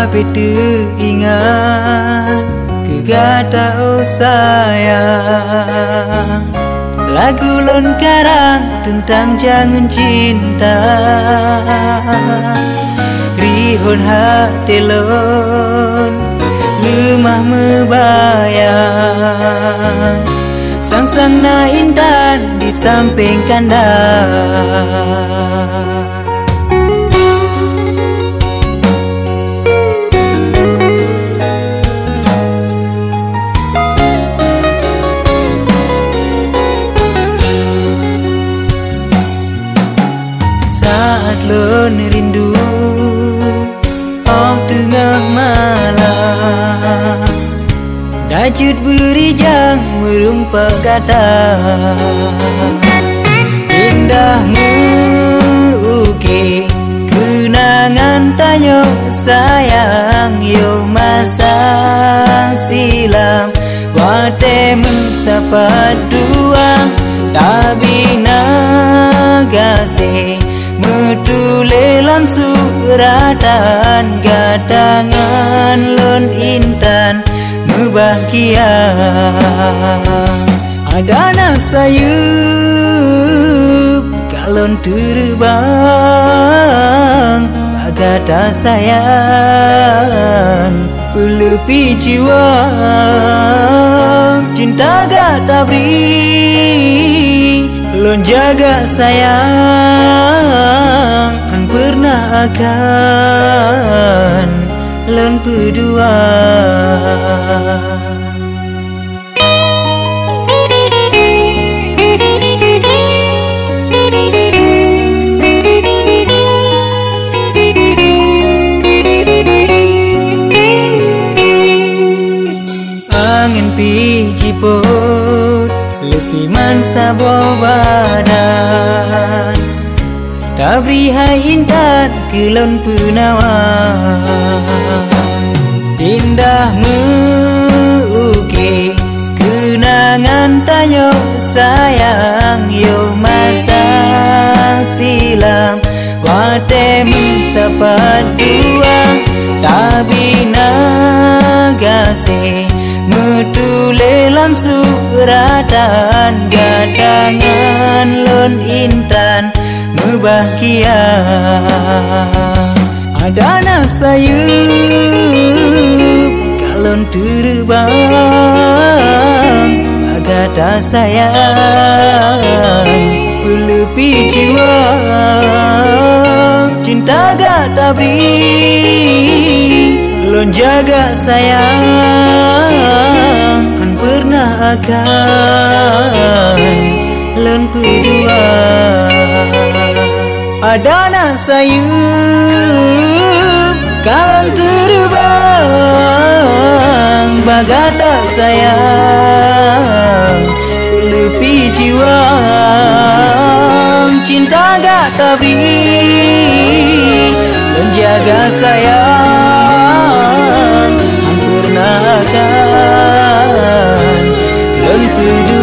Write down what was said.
Tapi teringat Kegata oh sayang. Lagu lon karang tentang jangan cinta. Rihon hati lon Lemah mebayang Sang-sang na intan di samping kandang lon rindu. Oh tengah malam. Dajut berijang merumpak kata. Indahmu uke Kenangan tanyo sayang. Yo masa silam. Watemu sapa dua Tabina gasih Metulelam suratan Gadangan lon intan Mebahagia Ada nak sayup Kalon terbang Bagata sayang Pelepi jiwa Cinta gata beri Lon jaga sayang Kan pernah akan Lon berdua Angin piji pot Lebih mansa badan Tabri hai intan kelon penawan Indahmu uke Kenangan tanyo sayang Yo masa silam. Watemu sapat dua Tabina gasih Metulelam suratan Gadangan lon intan Mebahagia Ada nak sayup Kalon terbang Bagata sayang Pelepi jiwa. Cinta gata beri Lon jaga sayang akan Lon berdua Ada nak sayup Kalon terbang. Bagata sayang Pelepi jiwa Cinta gata beri Lon jaga sayang You.